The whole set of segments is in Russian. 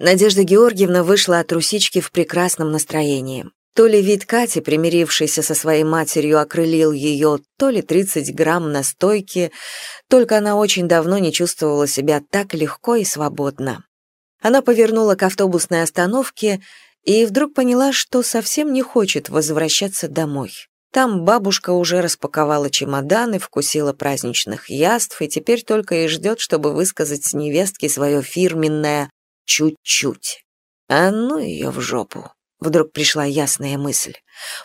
Надежда Георгиевна вышла от русички в прекрасном настроении. То ли вид Кати, примирившийся со своей матерью, окрылил ее, то ли 30 грамм настойки, только она очень давно не чувствовала себя так легко и свободно. Она повернула к автобусной остановке и вдруг поняла, что совсем не хочет возвращаться домой. Там бабушка уже распаковала чемоданы, вкусила праздничных яств и теперь только и ждет, чтобы высказать невестке свое фирменное «чуть-чуть». А ну ее в жопу. Вдруг пришла ясная мысль.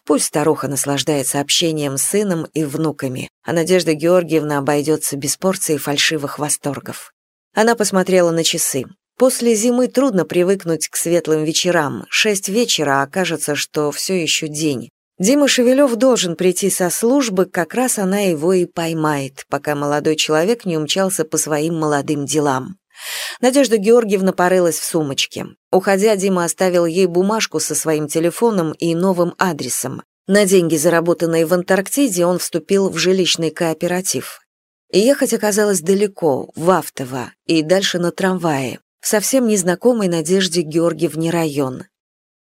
Пусть старуха наслаждается общением с сыном и внуками, а Надежда Георгиевна обойдется без порции фальшивых восторгов. Она посмотрела на часы. После зимы трудно привыкнуть к светлым вечерам. Шесть вечера, а кажется, что все еще день. Дима Шевелев должен прийти со службы, как раз она его и поймает, пока молодой человек не умчался по своим молодым делам. Надежда Георгиевна порылась в сумочке. Уходя, Дима оставил ей бумажку со своим телефоном и новым адресом. На деньги, заработанные в Антарктиде, он вступил в жилищный кооператив. И ехать оказалось далеко, в Автово, и дальше на трамвае, в совсем незнакомый Надежде Георгиевне район.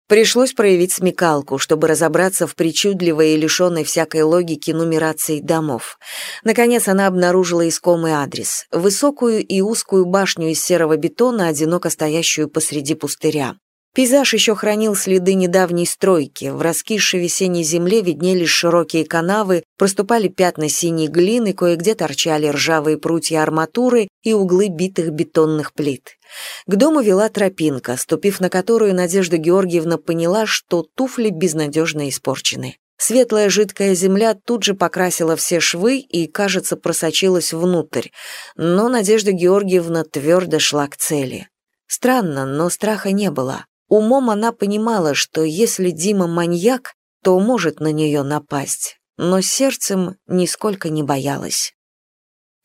Пришлось проявить смекалку, чтобы разобраться в причудливой и лишенной всякой логики нумерации домов. Наконец она обнаружила искомый адрес — высокую и узкую башню из серого бетона, одиноко стоящую посреди пустыря. Пейзаж еще хранил следы недавней стройки. В раскисшей весенней земле виднелись широкие канавы, проступали пятна синей глины, кое-где торчали ржавые прутья арматуры и углы битых бетонных плит. К дому вела тропинка, ступив на которую Надежда Георгиевна поняла, что туфли безнадежно испорчены. Светлая жидкая земля тут же покрасила все швы и, кажется, просочилась внутрь, но Надежда Георгиевна твердо шла к цели. Странно, но страха не было. Умом она понимала, что если Дима маньяк, то может на нее напасть, но сердцем нисколько не боялась.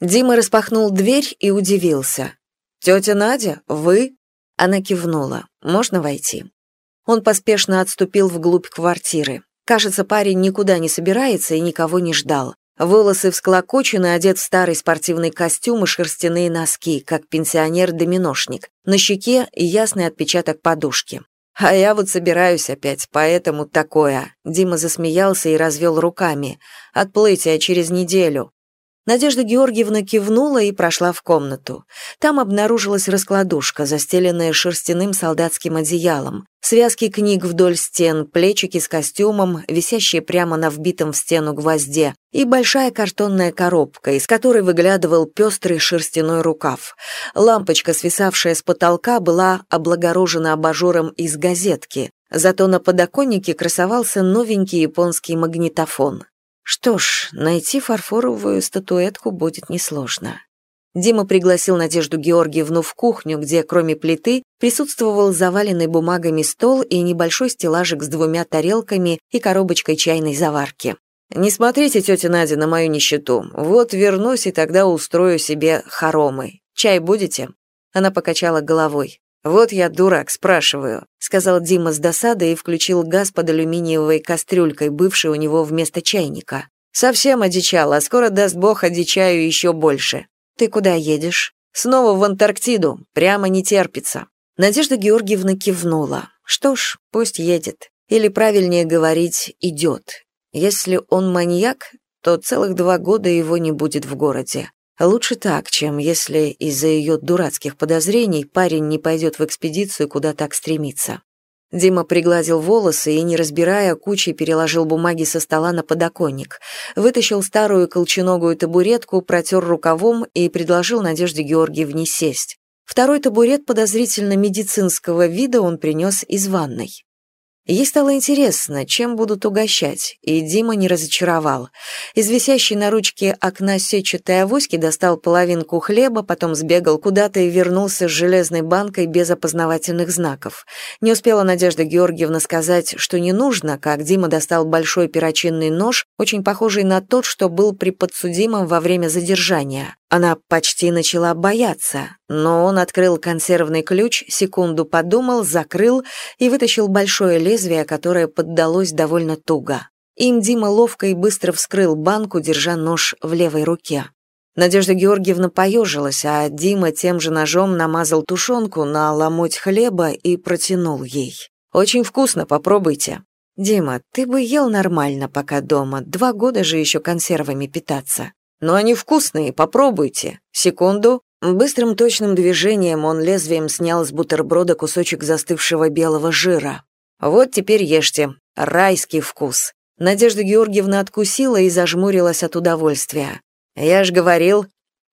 Дима распахнул дверь и удивился. «Тетя Надя, вы?» Она кивнула. «Можно войти?» Он поспешно отступил вглубь квартиры. Кажется, парень никуда не собирается и никого не ждал. Волосы всклокочены, одет в старый спортивный костюм и шерстяные носки, как пенсионер-доминошник. На щеке ясный отпечаток подушки. «А я вот собираюсь опять, поэтому такое». Дима засмеялся и развел руками. «Отплытие через неделю. Надежда Георгиевна кивнула и прошла в комнату. Там обнаружилась раскладушка, застеленная шерстяным солдатским одеялом, связки книг вдоль стен, плечики с костюмом, висящие прямо на вбитом в стену гвозде, и большая картонная коробка, из которой выглядывал пестрый шерстяной рукав. Лампочка, свисавшая с потолка, была облагорожена абажуром из газетки, зато на подоконнике красовался новенький японский магнитофон. Что ж, найти фарфоровую статуэтку будет несложно. Дима пригласил Надежду Георгиевну в кухню, где, кроме плиты, присутствовал заваленный бумагами стол и небольшой стеллажик с двумя тарелками и коробочкой чайной заварки. «Не смотрите, тетя Надя, на мою нищету. Вот вернусь, и тогда устрою себе хоромы. Чай будете?» Она покачала головой. «Вот я дурак, спрашиваю», — сказал Дима с досадой и включил газ под алюминиевой кастрюлькой, бывшей у него вместо чайника. «Совсем одичал, а скоро, даст бог, одичаю еще больше. Ты куда едешь?» «Снова в Антарктиду. Прямо не терпится». Надежда Георгиевна кивнула. «Что ж, пусть едет. Или, правильнее говорить, идет. Если он маньяк, то целых два года его не будет в городе. Лучше так, чем если из-за ее дурацких подозрений парень не пойдет в экспедицию, куда так стремится. Дима пригладил волосы и, не разбирая, кучей переложил бумаги со стола на подоконник, вытащил старую колченогую табуретку, протер рукавом и предложил Надежде Георгиевне сесть. Второй табурет подозрительно медицинского вида он принес из ванной. Ей стало интересно, чем будут угощать, и Дима не разочаровал. Из висящей на ручке окна сетчатой авоськи достал половинку хлеба, потом сбегал куда-то и вернулся с железной банкой без опознавательных знаков. Не успела Надежда Георгиевна сказать, что не нужно, как Дима достал большой перочинный нож, очень похожий на тот, что был при подсудимом во время задержания. Она почти начала бояться, но он открыл консервный ключ, секунду подумал, закрыл и вытащил большое лезвие, которое поддалось довольно туго. Им Дима ловко и быстро вскрыл банку, держа нож в левой руке. Надежда Георгиевна поежилась, а Дима тем же ножом намазал тушенку на ломоть хлеба и протянул ей. «Очень вкусно, попробуйте». «Дима, ты бы ел нормально, пока дома. Два года же еще консервами питаться». «Но они вкусные, попробуйте. Секунду». Быстрым точным движением он лезвием снял с бутерброда кусочек застывшего белого жира. «Вот теперь ешьте. Райский вкус». Надежда Георгиевна откусила и зажмурилась от удовольствия. «Я ж говорил...»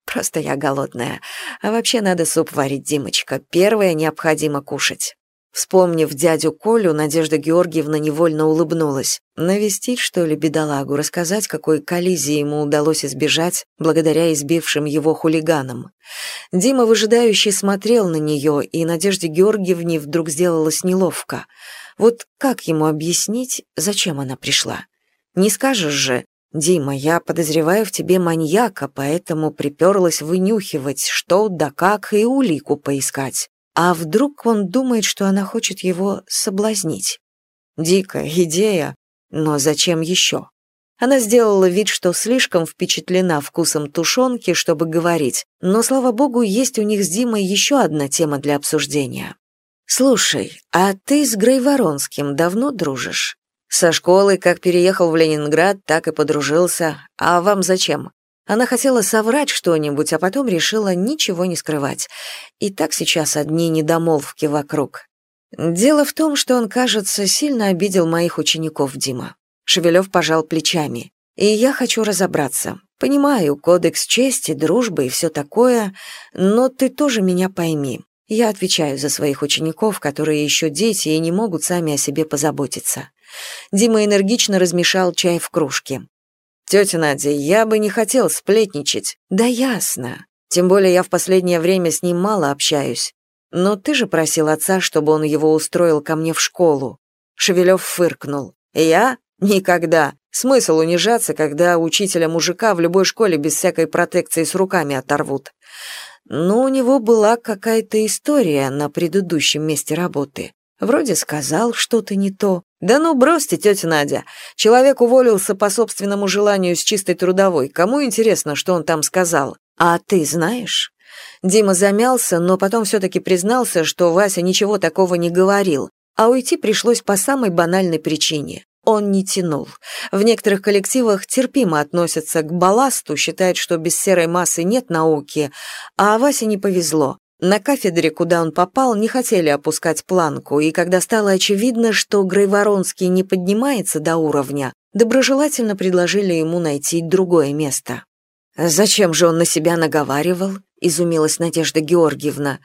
«Просто я голодная. А вообще надо суп варить, Димочка. Первое необходимо кушать». Вспомнив дядю Колю, Надежда Георгиевна невольно улыбнулась. Навестить, что ли, бедолагу, рассказать, какой коллизии ему удалось избежать благодаря избившим его хулиганам. Дима выжидающий смотрел на нее, и Надежде Георгиевне вдруг сделалось неловко. Вот как ему объяснить, зачем она пришла? Не скажешь же, «Дима, я подозреваю в тебе маньяка, поэтому приперлась вынюхивать, что да как, и улику поискать. А вдруг он думает, что она хочет его соблазнить? Дикая идея, но зачем еще? Она сделала вид, что слишком впечатлена вкусом тушенки, чтобы говорить, но, слава богу, есть у них с Димой еще одна тема для обсуждения. «Слушай, а ты с Грейворонским давно дружишь?» Со школы, как переехал в Ленинград, так и подружился. А вам зачем? Она хотела соврать что-нибудь, а потом решила ничего не скрывать. И так сейчас одни недомолвки вокруг. Дело в том, что он, кажется, сильно обидел моих учеников, Дима. Шевелев пожал плечами. И я хочу разобраться. Понимаю, кодекс чести, дружбы и все такое, но ты тоже меня пойми. Я отвечаю за своих учеников, которые еще дети и не могут сами о себе позаботиться. Дима энергично размешал чай в кружке. «Тетя Надя, я бы не хотел сплетничать». «Да ясно. Тем более я в последнее время с ним мало общаюсь. Но ты же просил отца, чтобы он его устроил ко мне в школу». Шевелев фыркнул. «Я? Никогда. Смысл унижаться, когда учителя мужика в любой школе без всякой протекции с руками оторвут. Но у него была какая-то история на предыдущем месте работы. Вроде сказал что-то не то. Да ну бросьте, тетя Надя. Человек уволился по собственному желанию с чистой трудовой. Кому интересно, что он там сказал? А ты знаешь? Дима замялся, но потом все-таки признался, что Вася ничего такого не говорил, а уйти пришлось по самой банальной причине. Он не тянул. В некоторых коллективах терпимо относятся к балласту, считают, что без серой массы нет науки, а Васе не повезло. На кафедре, куда он попал, не хотели опускать планку, и когда стало очевидно, что Грейворонский не поднимается до уровня, доброжелательно предложили ему найти другое место. «Зачем же он на себя наговаривал?» — изумилась Надежда Георгиевна.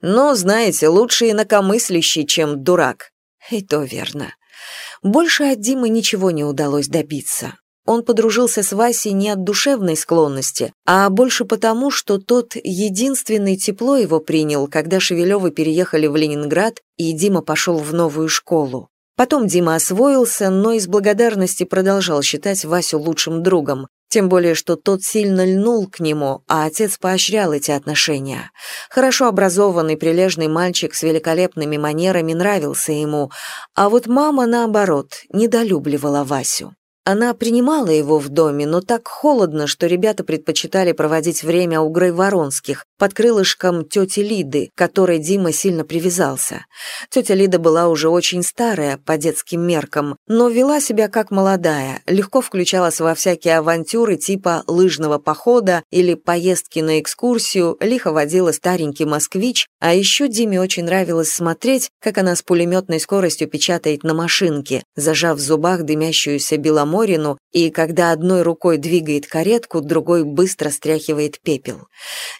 «Ну, знаете, лучше инакомыслящий, чем дурак». И то верно. Больше от Димы ничего не удалось добиться. Он подружился с Васей не от душевной склонности, а больше потому, что тот единственный тепло его принял, когда Шевелевы переехали в Ленинград, и Дима пошел в новую школу. Потом Дима освоился, но из благодарности продолжал считать Васю лучшим другом, тем более, что тот сильно льнул к нему, а отец поощрял эти отношения. Хорошо образованный, прилежный мальчик с великолепными манерами нравился ему, а вот мама, наоборот, недолюбливала Васю. Она принимала его в доме, но так холодно, что ребята предпочитали проводить время у Грейворонских, под крылышком тети Лиды, к которой Дима сильно привязался. Тетя Лида была уже очень старая, по детским меркам, но вела себя как молодая, легко включалась во всякие авантюры типа лыжного похода или поездки на экскурсию, лихо водила старенький москвич, а еще Диме очень нравилось смотреть, как она с пулеметной скоростью печатает на машинке, зажав в зубах дымящуюся беломорину, и когда одной рукой двигает каретку, другой быстро стряхивает пепел.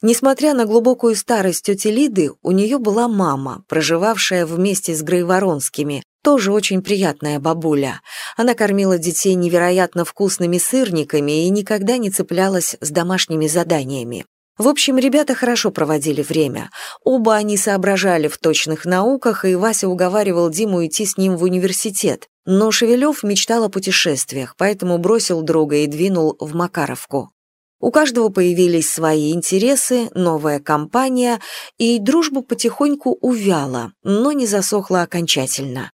Несмотря на глубокую старость тети Лиды, у нее была мама, проживавшая вместе с Грейворонскими, тоже очень приятная бабуля. Она кормила детей невероятно вкусными сырниками и никогда не цеплялась с домашними заданиями. В общем, ребята хорошо проводили время. Оба они соображали в точных науках, и Вася уговаривал Диму идти с ним в университет. Но Шевелев мечтал о путешествиях, поэтому бросил друга и двинул в Макаровку. У каждого появились свои интересы, новая компания, и дружба потихоньку увяла, но не засохла окончательно.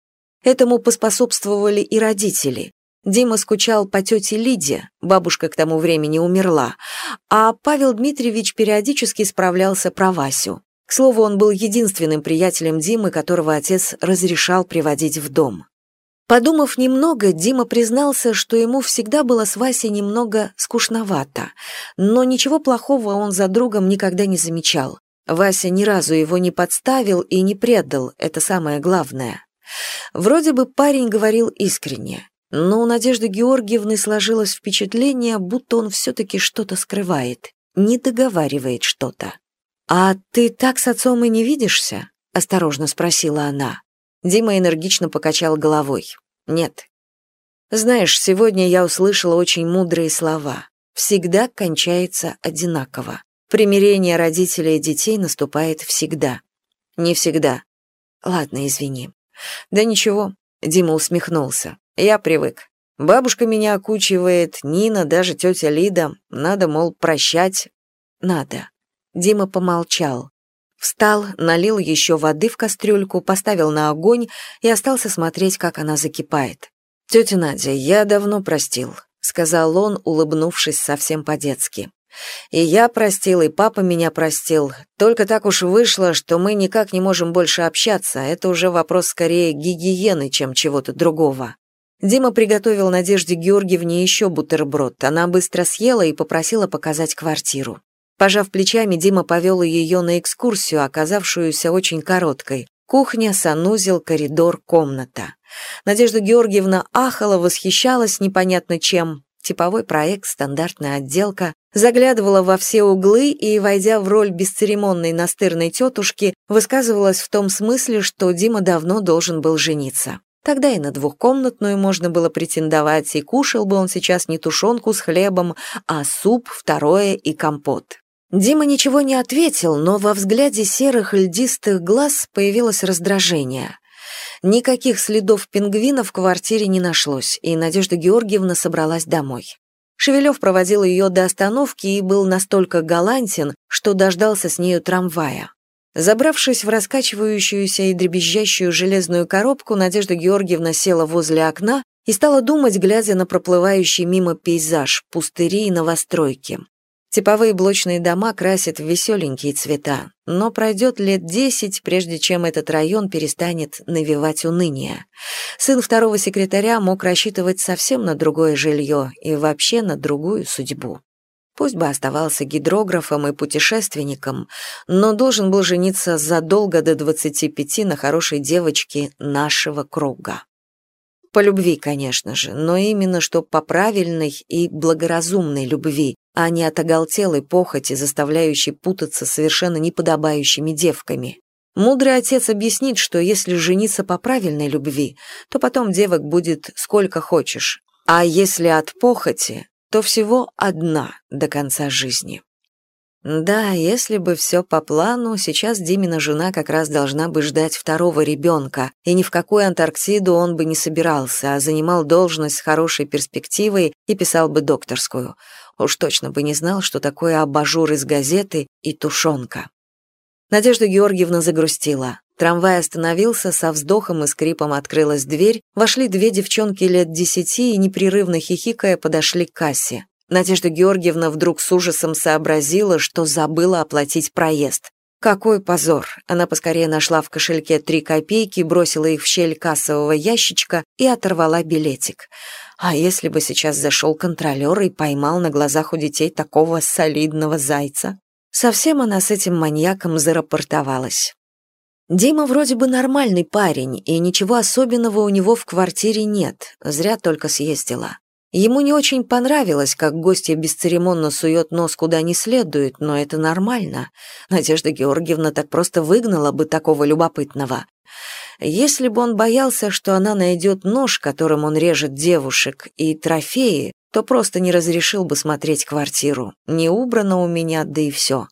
Этому поспособствовали и родители. Дима скучал по тете Лиде, бабушка к тому времени умерла, а Павел Дмитриевич периодически справлялся про Васю. К слову, он был единственным приятелем Димы, которого отец разрешал приводить в дом. Подумав немного, Дима признался, что ему всегда было с Васей немного скучновато, но ничего плохого он за другом никогда не замечал. Вася ни разу его не подставил и не предал, это самое главное. Вроде бы парень говорил искренне, но у Надежды Георгиевны сложилось впечатление, будто он все-таки что-то скрывает, не договаривает что-то. «А ты так с отцом и не видишься?» — осторожно спросила она. Дима энергично покачал головой. «Нет». «Знаешь, сегодня я услышала очень мудрые слова. Всегда кончается одинаково. Примирение родителей и детей наступает всегда. Не всегда. Ладно, извини. Да ничего, Дима усмехнулся. Я привык. Бабушка меня окучивает, Нина, даже тетя Лида. Надо, мол, прощать. Надо. Дима помолчал. Встал, налил еще воды в кастрюльку, поставил на огонь и остался смотреть, как она закипает. «Тетя Надя, я давно простил», — сказал он, улыбнувшись совсем по-детски. «И я простил, и папа меня простил. Только так уж вышло, что мы никак не можем больше общаться. Это уже вопрос скорее гигиены, чем чего-то другого». Дима приготовил Надежде Георгиевне еще бутерброд. Она быстро съела и попросила показать квартиру. Пожав плечами, Дима повел ее на экскурсию, оказавшуюся очень короткой. Кухня, санузел, коридор, комната. Надежда Георгиевна ахала, восхищалась непонятно чем. Типовой проект, стандартная отделка. Заглядывала во все углы и, войдя в роль бесцеремонной настырной тетушки, высказывалась в том смысле, что Дима давно должен был жениться. Тогда и на двухкомнатную можно было претендовать, и кушал бы он сейчас не тушенку с хлебом, а суп, второе и компот. Дима ничего не ответил, но во взгляде серых льдистых глаз появилось раздражение. Никаких следов пингвина в квартире не нашлось, и Надежда Георгиевна собралась домой. Шевелев проводил ее до остановки и был настолько галантен, что дождался с нею трамвая. Забравшись в раскачивающуюся и дребезжащую железную коробку, Надежда Георгиевна села возле окна и стала думать, глядя на проплывающий мимо пейзаж, пустыри и новостройки. Типовые блочные дома красят в веселенькие цвета, но пройдет лет десять, прежде чем этот район перестанет навевать уныние. Сын второго секретаря мог рассчитывать совсем на другое жилье и вообще на другую судьбу. Пусть бы оставался гидрографом и путешественником, но должен был жениться задолго до 25 на хорошей девочке нашего круга. По любви, конечно же, но именно что по правильной и благоразумной любви, а не от оголтелой похоти, заставляющей путаться совершенно неподобающими девками. Мудрый отец объяснит, что если жениться по правильной любви, то потом девок будет сколько хочешь, а если от похоти, то всего одна до конца жизни. Да, если бы все по плану, сейчас Димина жена как раз должна бы ждать второго ребенка, и ни в какую Антарктиду он бы не собирался, а занимал должность с хорошей перспективой и писал бы докторскую. Уж точно бы не знал, что такое абажур из газеты и тушенка. Надежда Георгиевна загрустила. Трамвай остановился, со вздохом и скрипом открылась дверь, вошли две девчонки лет десяти и, непрерывно хихикая, подошли к кассе. Надежда Георгиевна вдруг с ужасом сообразила, что забыла оплатить проезд. Какой позор! Она поскорее нашла в кошельке три копейки, бросила их в щель кассового ящичка и оторвала билетик. А если бы сейчас зашел контролер и поймал на глазах у детей такого солидного зайца? Совсем она с этим маньяком зарапортовалась. Дима вроде бы нормальный парень, и ничего особенного у него в квартире нет, зря только съездила. Ему не очень понравилось, как гостья бесцеремонно сует нос куда не следует, но это нормально. Надежда Георгиевна так просто выгнала бы такого любопытного. Если бы он боялся, что она найдет нож, которым он режет девушек, и трофеи, то просто не разрешил бы смотреть квартиру. Не убрано у меня, да и все.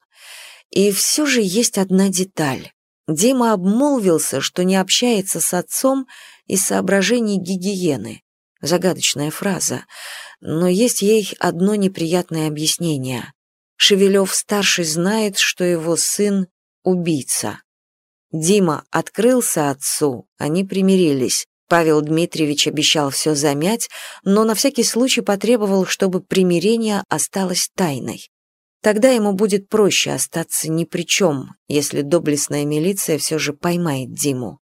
И все же есть одна деталь. Дима обмолвился, что не общается с отцом из соображений гигиены. Загадочная фраза, но есть ей одно неприятное объяснение. Шевелев-старший знает, что его сын — убийца. Дима открылся отцу, они примирились, Павел Дмитриевич обещал все замять, но на всякий случай потребовал, чтобы примирение осталось тайной. Тогда ему будет проще остаться ни при чем, если доблестная милиция все же поймает Диму.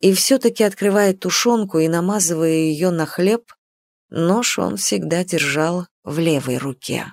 И все-таки открывая тушенку и намазывая ее на хлеб, нож он всегда держал в левой руке.